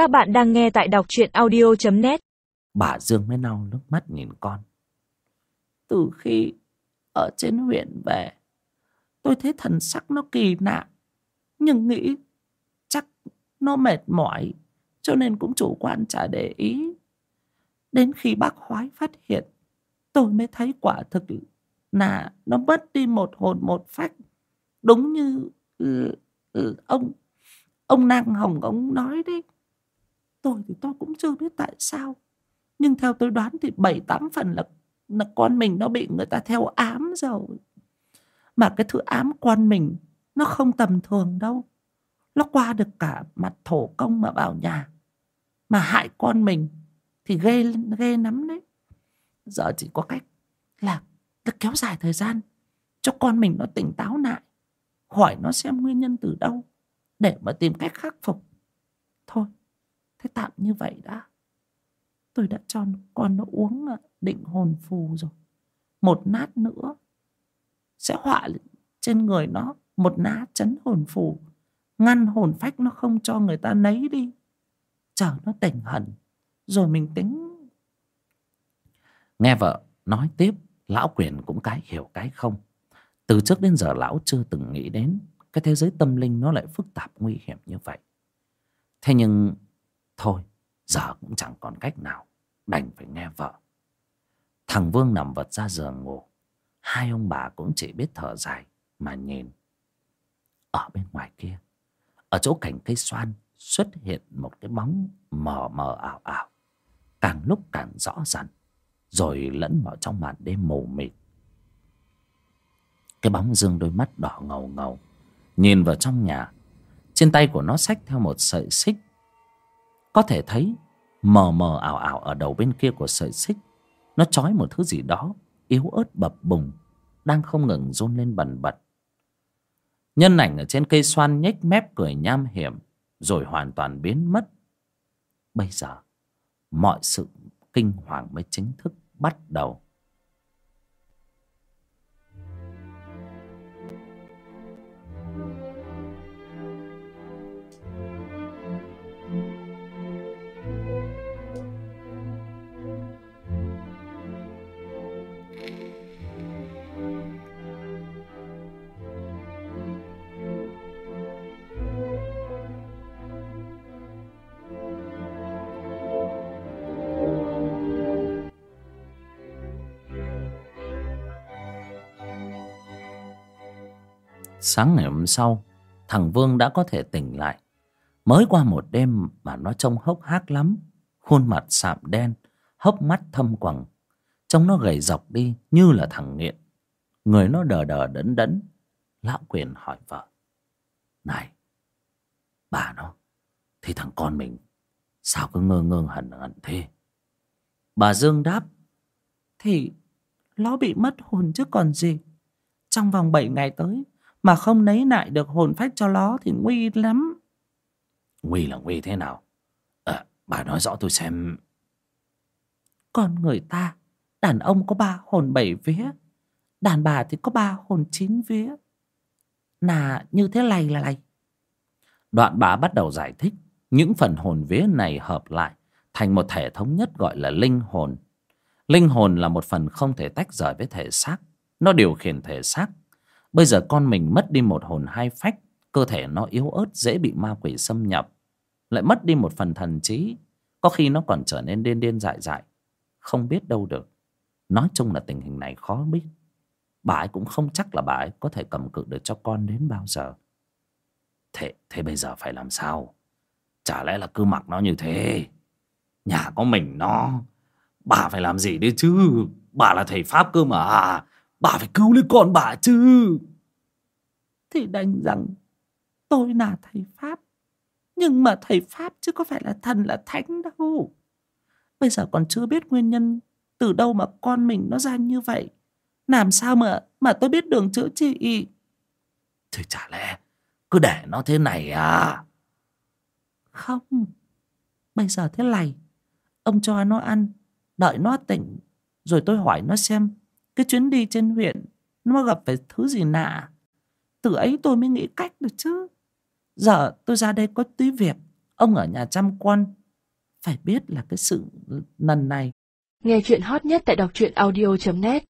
Các bạn đang nghe tại đọc truyện audio.net Bà Dương mới lau nước mắt nhìn con. Từ khi ở trên huyện về Tôi thấy thần sắc nó kỳ lạ Nhưng nghĩ chắc nó mệt mỏi Cho nên cũng chủ quan chả để ý. Đến khi bác Hoái phát hiện Tôi mới thấy quả thực là nó mất đi một hồn một phách Đúng như ừ, ừ, ông ông Năng Hồng ông nói đấy. Tôi thì tôi cũng chưa biết tại sao. Nhưng theo tôi đoán thì bảy tám phần là là con mình nó bị người ta theo ám rồi. Mà cái thứ ám con mình Nó không tầm thường đâu. Nó qua được cả mặt thổ công mà vào nhà. Mà hại con mình Thì ghê ghê lắm đấy. Giờ chỉ có cách Là, là kéo dài thời gian Cho con mình nó tỉnh táo lại. Hỏi nó xem nguyên nhân từ đâu Để mà tìm cách khắc phục. Thế tạm như vậy đã. Tôi đã cho con nó uống à, định hồn phù rồi. Một nát nữa Sẽ họa trên người nó Một nát chấn hồn phù. Ngăn hồn phách nó không cho người ta nấy đi. Chờ nó tỉnh hẳn, Rồi mình tính. Nghe vợ nói tiếp, Lão quyền cũng cái hiểu cái không. Từ trước đến giờ lão chưa từng nghĩ đến Cái thế giới tâm linh nó lại phức tạp, nguy hiểm như vậy. Thế nhưng Thôi, giờ cũng chẳng còn cách nào, Đành phải nghe vợ. Thằng Vương nằm vật ra giường ngủ. Hai ông bà cũng chỉ biết thở dài Mà nhìn. Ở bên ngoài kia, Ở chỗ cành cây xoan Xuất hiện một cái bóng mờ mờ ảo ảo. Càng lúc càng rõ dần Rồi lẫn vào trong màn đêm mù mịt. Cái bóng dương đôi mắt đỏ ngầu ngầu, Nhìn vào trong nhà. Trên tay của nó xách theo một sợi xích có thể thấy, mờ mờ ảo ảo ở đầu bên kia của sợi xích, nó trói một thứ gì đó, yếu ớt, bập bùng, đang không ngừng run lên bần bật. Nhân ảnh ở trên cây xoan nhếch mép cười nham hiểm, rồi hoàn toàn biến mất. Bây giờ, mọi sự kinh hoàng mới chính thức bắt đầu. Sáng ngày hôm sau, thằng vương đã có thể tỉnh lại. Mới qua một đêm mà nó trông hốc hác lắm, khuôn mặt sạm đen, hốc mắt thâm quầng. Trông nó gầy dọc đi như là thằng nghiện. Người nó đờ đờ đẫn đẫn, lão quyền hỏi vợ. Này, bà nó, thì thằng con mình sao cứ ngơ ngơ hẳn hẳn thế? Bà dương đáp, thì nó bị mất hồn chứ còn gì. Trong vòng bảy ngày tới mà không lấy lại được hồn phách cho nó thì nguy lắm. Nguy là nguy thế nào? À, bà nói rõ tôi xem. Con người ta đàn ông có ba hồn bảy vía đàn bà thì có ba hồn chín vía. Là như thế này là này. Đoạn bà bắt đầu giải thích những phần hồn vía này hợp lại thành một thể thống nhất gọi là linh hồn. Linh hồn là một phần không thể tách rời với thể xác nó điều khiển thể xác Bây giờ con mình mất đi một hồn hai phách Cơ thể nó yếu ớt dễ bị ma quỷ xâm nhập. Lại mất đi một phần thần trí Có khi nó còn trở nên điên điên dại dại Không biết đâu được. Nói chung là tình hình này khó biết. Bà ấy cũng không chắc là bà ấy có thể cầm cự được cho con đến bao giờ. Thế, thế bây giờ phải làm sao? Chả lẽ là cứ mặc nó như thế? Nhà có mình nó Bà phải làm gì đi chứ? Bà là thầy Pháp cơ mà à? Bà phải cứu lấy con bà chứ. Thì đành rằng Tôi là thầy Pháp Nhưng mà thầy Pháp chứ có phải là thần là thánh đâu. Bây giờ còn chưa biết nguyên nhân Từ đâu mà con mình nó ra như vậy. Làm sao mà Mà tôi biết đường chữa trị? Thì chả lẽ Cứ để nó thế này à? Không. Bây giờ thế này Ông cho nó ăn Đợi nó tỉnh Rồi tôi hỏi nó xem cái chuyến đi trên huyện, Nó gặp phải thứ gì nạ? Từ ấy tôi mới nghĩ cách được chứ. Giờ tôi ra đây có tí việc, ông ở nhà chăm con. Phải biết là cái sự lần này. Nghe chuyện hot nhất tại đọc truyện audio.net